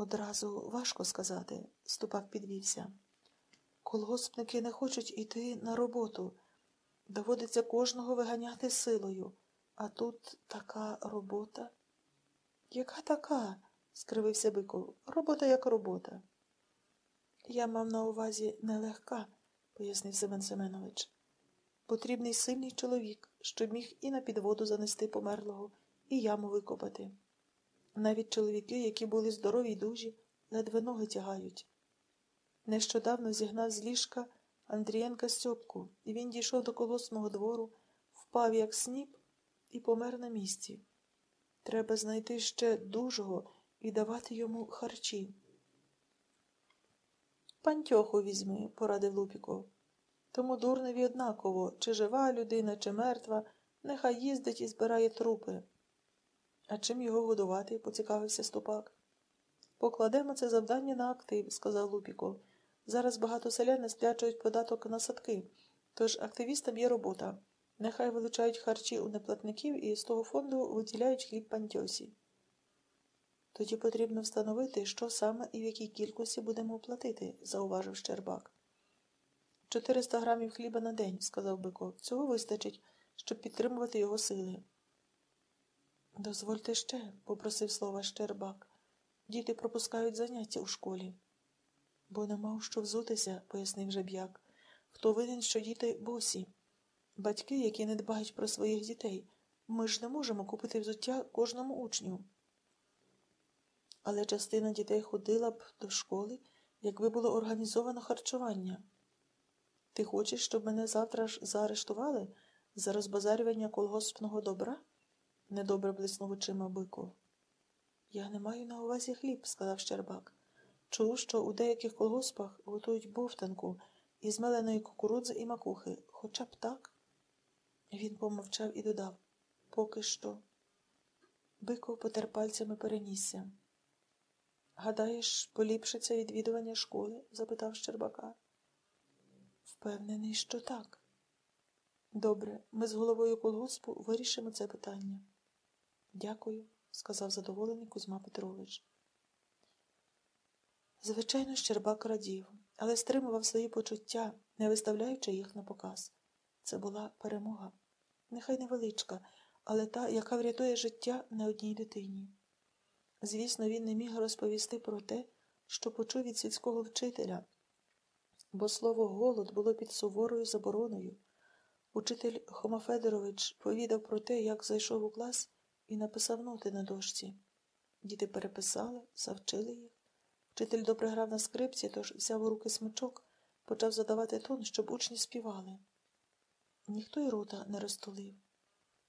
Одразу важко сказати, ступак підвівся. Колгоспники не хочуть іти на роботу. Доводиться кожного виганяти силою. А тут така робота. Яка така? скривився Биков. Робота як робота. Я мав на увазі нелегка, пояснив Семен Семенович. Потрібний сильний чоловік, щоб міг і на підводу занести померлого, і яму викопати. Навіть чоловіки, які були здорові й дужі, ледве ноги тягають. Нещодавно зігнав з ліжка Андрієнка Стьопку, і він дійшов до колосного двору, впав, як сніп, і помер на місці. Треба знайти ще дужого і давати йому харчі. Пантьоху візьми, порадив Лупіков. Тому дурневі однаково, чи жива людина, чи мертва, нехай їздить і збирає трупи. А чим його годувати? поцікавився ступак. Покладемо це завдання на актив, сказав Лупіков. Зараз багато селян не сплячують податок на садки, тож активістам є робота. Нехай вилучають харчі у неплатників і з того фонду виділяють хліб пантьосі. Тоді потрібно встановити, що саме і в якій кількості будемо платити, зауважив Щербак. 400 грамів хліба на день, сказав Биков. Цього вистачить, щоб підтримувати його сили. Дозвольте ще, попросив слова Щербак. Діти пропускають заняття у школі. Бо нема у що взутися, пояснив жеб'як. Хто винен, що діти босі? Батьки, які не дбають про своїх дітей. Ми ж не можемо купити взуття кожному учню. Але частина дітей ходила б до школи, якби було організовано харчування. Ти хочеш, щоб мене завтра ж заарештували за розбазарювання колгоспного добра? Недобре блиснув очима Биков. Я не маю на увазі хліб, сказав Щербак. Чув, що у деяких колгоспах готують бовтанку із меленої кукурудзи і макухи, хоча б так. Він помовчав і додав поки що. Биков потер пальцями перенісся. Гадаєш, поліпшиться відвідування школи? запитав Щербака. Впевнений, що так. Добре, ми з головою колгоспу вирішимо це питання. Дякую, сказав задоволений Кузьма Петрович. Звичайно, Щербак радів, але стримував свої почуття, не виставляючи їх на показ. Це була перемога. Нехай невеличка, але та, яка врятує життя не одній дитині. Звісно, він не міг розповісти про те, що почув від сільського вчителя, бо слово голод було під суворою забороною. Учитель Хома Федорович повідав про те, як зайшов у клас і написав ноти на дошці. Діти переписали, завчили їх. Вчитель добре грав на скрипці, тож взяв у руки смичок, почав задавати тон, щоб учні співали. Ніхто й рота не розтулив.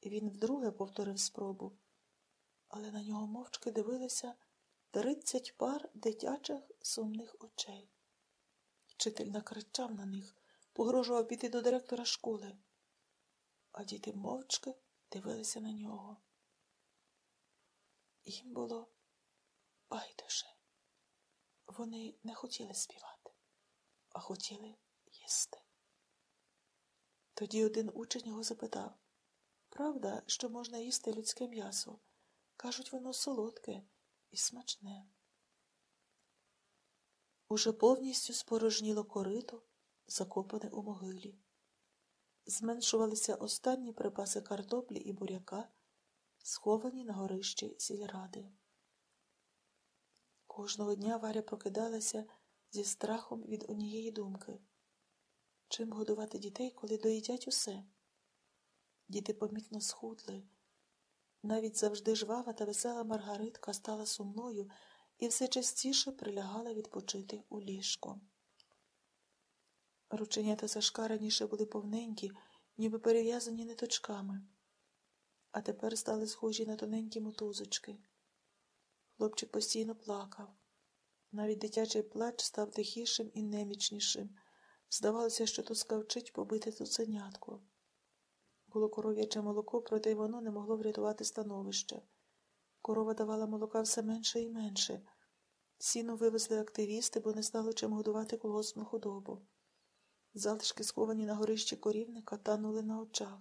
Він вдруге повторив спробу, але на нього мовчки дивилися тридцять пар дитячих сумних очей. Вчитель накричав на них, погрожував піти до директора школи, а діти мовчки дивилися на нього. Їм було байдуже. Вони не хотіли співати, а хотіли їсти. Тоді один учень його запитав Правда, що можна їсти людське м'ясо? Кажуть, воно солодке і смачне. Уже повністю спорожніло корито, закопане у могилі. Зменшувалися останні припаси картоплі і буряка, сховані на горищі сільради. Кожного дня Варя прокидалася зі страхом від однієї думки чим годувати дітей, коли доїдять усе. Діти помітно схудли. Навіть завжди жвава та весела Маргаритка стала сумною і все частіше прилягала відпочити у ліжко. Рученята Сашка раніше були повненькі, ніби перев'язані ниточками, а тепер стали схожі на тоненькі мотузочки. Хлопчик постійно плакав. Навіть дитячий плач став тихішим і немічнішим. Здавалося, що то скавчить побити цуценятко. Було коров'яче молоко, проте й воно не могло врятувати становище. Корова давала молока все менше і менше. Сіну вивезли активісти, бо не стало чим годувати колгоспну худобу. Залишки, сховані на горищі корівника, танули на очах.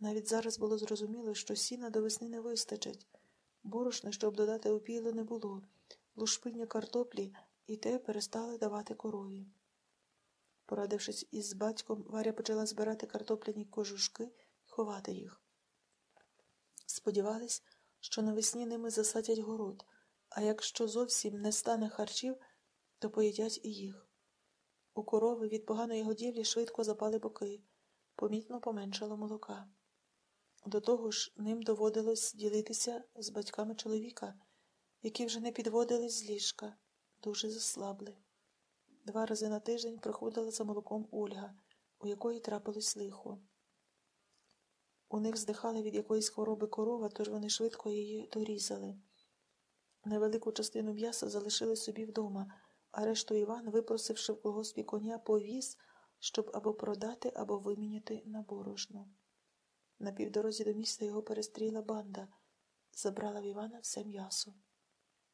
Навіть зараз було зрозуміло, що сіна до весни не вистачить. Борошна, щоб додати опіло, не було. лушпиння картоплі, і те перестали давати корові. Порадившись із батьком, Варя почала збирати картопляні кожушки і ховати їх. Сподівались, що навесні ними засадять город, а якщо зовсім не стане харчів, то поїдять і їх. У корови від поганої годівлі швидко запали боки, помітно поменшало молока. До того ж, ним доводилось ділитися з батьками чоловіка, які вже не підводились з ліжка, дуже заслабли. Два рази на тиждень приходила за молоком Ольга, у якої трапилось лихо. У них здихала від якоїсь хвороби корова, тож вони швидко її дорізали. Невелику частину м'яса залишили собі вдома, а решту Іван, випросивши в колгоспі коня, повіз, щоб або продати, або виміняти на борошно. На півдорозі до міста його перестріла банда, забрала в Івана все м'ясо.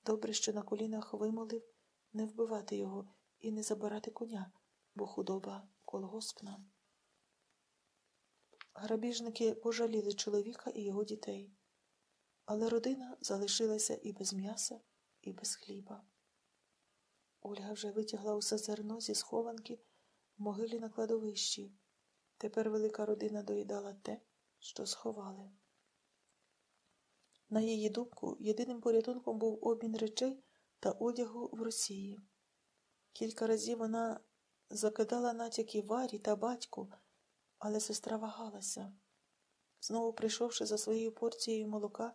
Добре, що на колінах вимолив не вбивати його і не забирати коня, бо худоба колгоспна. Грабіжники пожаліли чоловіка і його дітей, але родина залишилася і без м'яса, і без хліба. Ольга вже витягла усе зерно зі схованки в могилі на кладовищі. Тепер велика родина доїдала те, що сховали. На її думку, єдиним порятунком був обмін речей та одягу в Росії. Кілька разів вона закидала натяки Варі та батьку, але сестра вагалася. Знову прийшовши за своєю порцією молока,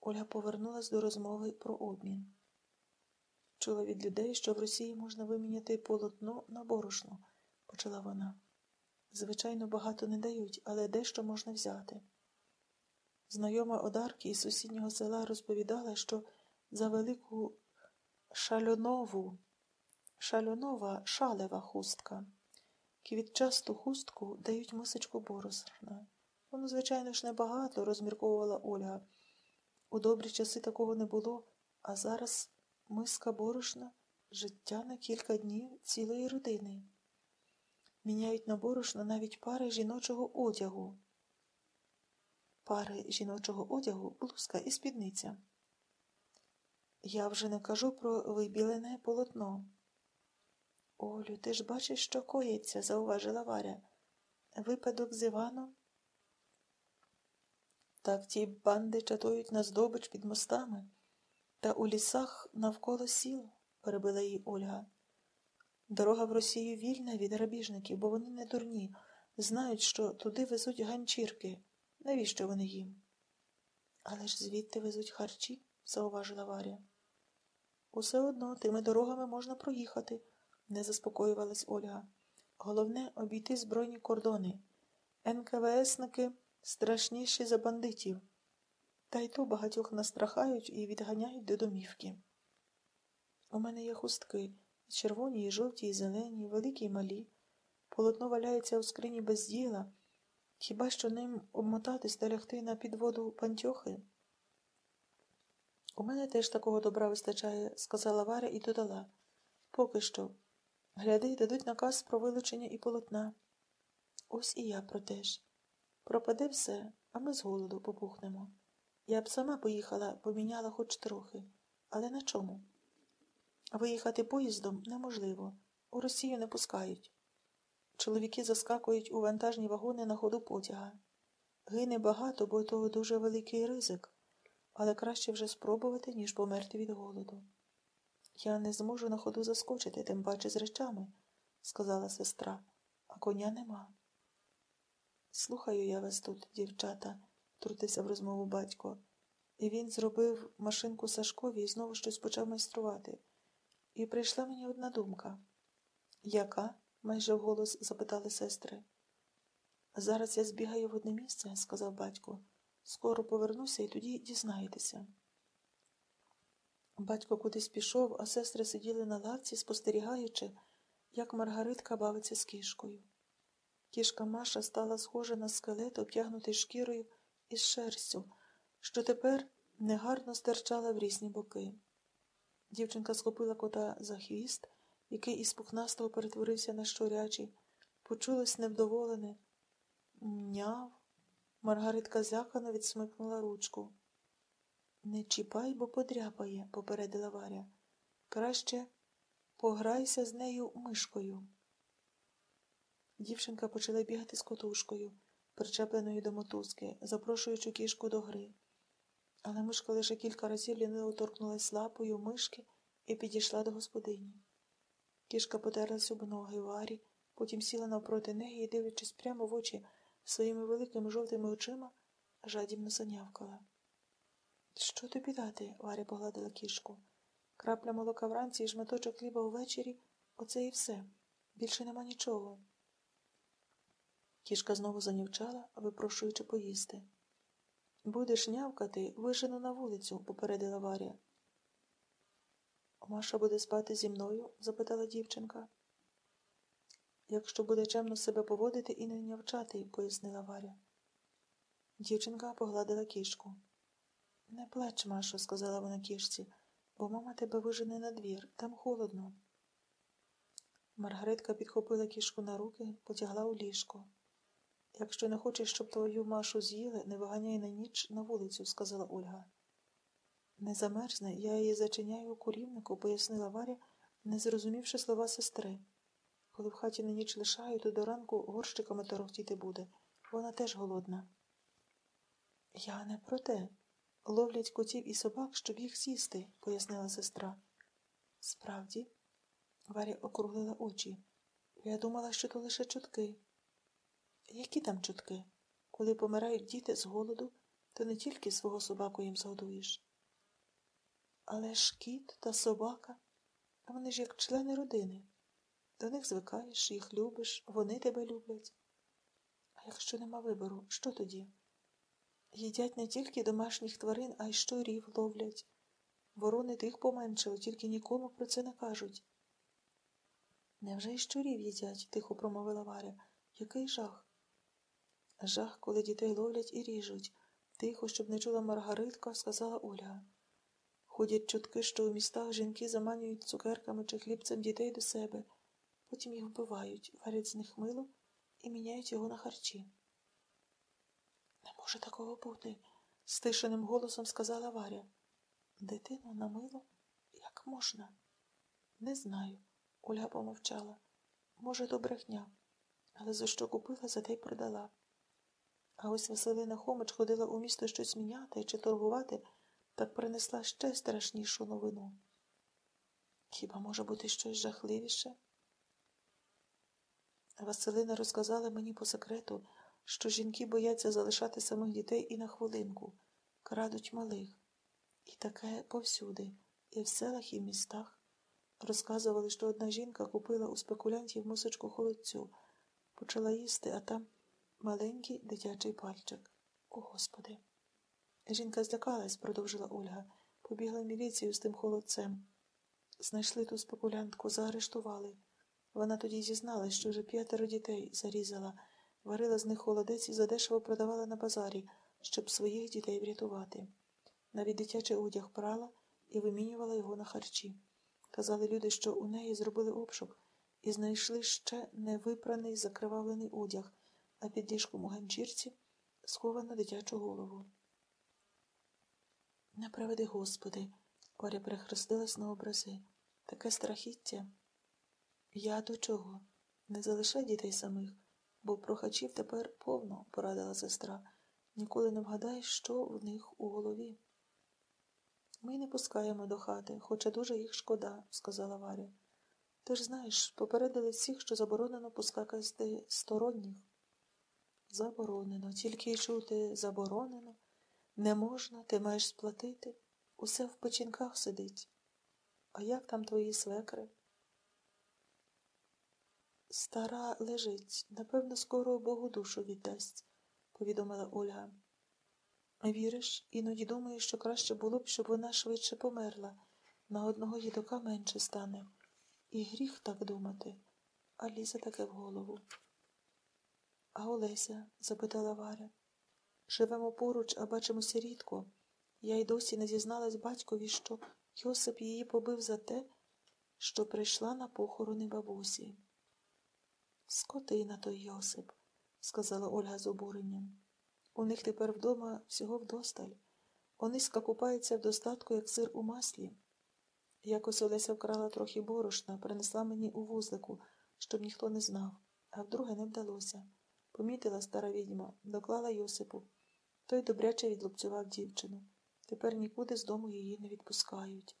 Ольга повернулась до розмови про обмін. Чула від людей, що в Росії можна виміняти полотно на борошно, почала вона. Звичайно, багато не дають, але дещо можна взяти. Знайома Одарки із сусіднього села розповідала, що за велику шальонову, шальонова шалева хустка. Квітчасту хустку дають мисочку борошна. Воно, звичайно ж, небагато, розмірковувала Ольга. У добрі часи такого не було, а зараз миска борошна життя на кілька днів цілої родини. Міняють на борошно навіть пари жіночого одягу. Пари жіночого одягу, блузка і спідниця. Я вже не кажу про вибілене полотно. Олю, ти ж бачиш, що коїться, зауважила Варя. Випадок з Іваном. Так ті банди чатують на здобич під мостами та у лісах навколо сіл, перебила її Ольга. Дорога в Росію вільна від грабіжників, бо вони не дурні, знають, що туди везуть ганчірки. Навіщо вони їм? Але ж звідти везуть харчі, зауважила Варя. Усе одно тими дорогами можна проїхати, не заспокоювалась Ольга. Головне обійти збройні кордони. НКВСники страшніші за бандитів. Та й то багатьох настрахають і відганяють до домівки. У мене є хустки червоні, і жовті, і зелені, великі і малі. Полотно валяється у скрині без діла. Хіба що ним обмотатись та лягти на підводу пантьохи? У мене теж такого добра вистачає, сказала Варя і додала. Поки що. Гляди, дадуть наказ про вилучення і полотна. Ось і я про те ж. Пропаде все, а ми з голоду попухнемо. Я б сама поїхала, поміняла хоч трохи. Але на чому? Виїхати поїздом неможливо. У Росію не пускають. Чоловіки заскакують у вантажні вагони на ходу потяга. Гине багато, бо то дуже великий ризик, але краще вже спробувати, ніж померти від голоду. Я не зможу на ходу заскочити, тим паче з речами, сказала сестра, а коня нема. Слухаю я вас тут, дівчата, втрутився в розмову батько. І він зробив машинку Сашкові і знову щось почав майструвати. І прийшла мені одна думка. Яка? майже вголос запитали сестри. Зараз я збігаю в одне місце, сказав батько. Скоро повернуся і тоді дізнаєтеся. Батько кудись пішов, а сестри сиділи на лавці, спостерігаючи, як Маргаритка бавиться з кішкою. Кішка Маша стала схожа на скелет, обтягнутий шкірою із шерстю, що тепер негарно стирчала в різні боки. Дівчинка схопила кота за хвіст, який із пухнастого перетворився на щорячий. Почулось невдоволене. Няв. Маргаритка злякано відсмикнула ручку. Не чіпай, бо подряпає, попередила Варя. Краще пограйся з нею мишкою. Дівчинка почала бігати з котушкою, причепленою до мотузки, запрошуючи кішку до гри. Але мишка лише кілька разів ліниво торкнулась лапою мишки і підійшла до господині. Кішка потерлась об ноги Варі, потім сіла навпроти неї і, дивлячись прямо в очі своїми великими жовтими очима, жадібно занявкала. Що тобі дати? Варя погладила кішку. Крапля молока вранці і шматочок хліба увечері оце і все. Більше нема нічого. Кішка знову занівчала, випрошуючи поїсти. Будеш нявкати, вижену на вулицю, попередила Варя. Маша буде спати зі мною? запитала дівчинка. Якщо буде чемно себе поводити і не нявчати, пояснила Варя. Дівчинка погладила кішку. Не плач, Машо, сказала вона кішці, бо мама тебе вижене на двір, там холодно. Маргаритка підхопила кішку на руки, потягла у ліжко. Якщо не хочеш, щоб твою Машу з'їли, не виганяй на ніч на вулицю, сказала Ольга. Не замерзне, я її зачиняю у курівнику, пояснила Варя, не зрозумівши слова сестри. Коли в хаті на ніч лишаю, то до ранку горщиками торохтіти буде. Вона теж голодна. Я не про те. Ловлять котів і собак, щоб їх сісти, пояснила сестра. Справді, Варя округлила очі. Я думала, що то лише чутки. Які там чутки? Коли помирають діти з голоду, то не тільки свого собаку їм згодуєш. Але ж кіт та собака, вони ж як члени родини. До них звикаєш, їх любиш, вони тебе люблять. А якщо нема вибору, що тоді? Їдять не тільки домашніх тварин, а й щурів ловлять. Ворони тих поменшили, тільки нікому про це не кажуть. Невже й щурів їдять? тихо промовила Варя. Який жах? Жах, коли дітей ловлять і ріжуть. Тихо, щоб не чула Маргаритка, сказала Ольга. Ходять чутки, що у містах жінки заманюють цукерками чи хлібцем дітей до себе, потім їх вбивають, варять з них мило і міняють його на харчі. Не може такого бути, стишеним голосом сказала Варя. Дитину на мило? Як можна? Не знаю. Ольга помовчала. Може, то брехня, але за що купила, за те й продала. А ось Василина Хомич ходила у місто щось міняти чи торгувати, так принесла ще страшнішу новину. Хіба може бути щось жахливіше? Василина розказала мені по секрету, що жінки бояться залишати самих дітей і на хвилинку, крадуть малих. І таке повсюди, і в селах, і в містах. Розказували, що одна жінка купила у спекулянтів мусочку холодцю, почала їсти, а там маленький дитячий пальчик. О, Господи! Жінка злякалась, продовжила Ольга, побігла міліцію з тим холодцем. Знайшли ту спекулянтку, заарештували. Вона тоді зізналась, що вже п'ятеро дітей зарізала, варила з них холодець і задешево продавала на базарі, щоб своїх дітей врятувати. Навіть дитячий одяг прала і вимінювала його на харчі. Казали люди, що у неї зробили обшук і знайшли ще невипраний закривавлений одяг, а під ліжком у ганчірці сховано дитячу голову. Не приведи, Господи, Оря перехрестилась на образи. Таке страхіття. Я до чого? Не залишай дітей самих, бо прохачів тепер повно, порадила сестра. Ніколи не вгадаєш, що в них у голові. Ми не пускаємо до хати, хоча дуже їх шкода, сказала Варя. Ти ж знаєш, попередили всіх, що заборонено пускати сторонніх. Заборонено, тільки й чути заборонено. Не можна, ти маєш сплатити. Усе в печінках сидить. А як там твої свекри? Стара лежить, напевно, скоро Богу душу віддасть, повідомила Ольга. Віриш, іноді думаю, що краще було б, щоб вона швидше померла, на одного їдока менше стане. І гріх так думати, а лізе таке в голову. А Олеся? запитала Варя. Живемо поруч, а бачимося рідко. Я й досі не зізналась батькові, що Йосип її побив за те, що прийшла на похорони бабусі. Скотина той Йосип, сказала Ольга з обуренням. У них тепер вдома всього вдосталь. Ониська купається в достатку, як сир у маслі. Якось Олеся вкрала трохи борошна, принесла мені у вузлику, щоб ніхто не знав, а вдруге не вдалося. Помітила стара відьма, доклала Йосипу. Той добряче відлупцював дівчину. Тепер нікуди з дому її не відпускають.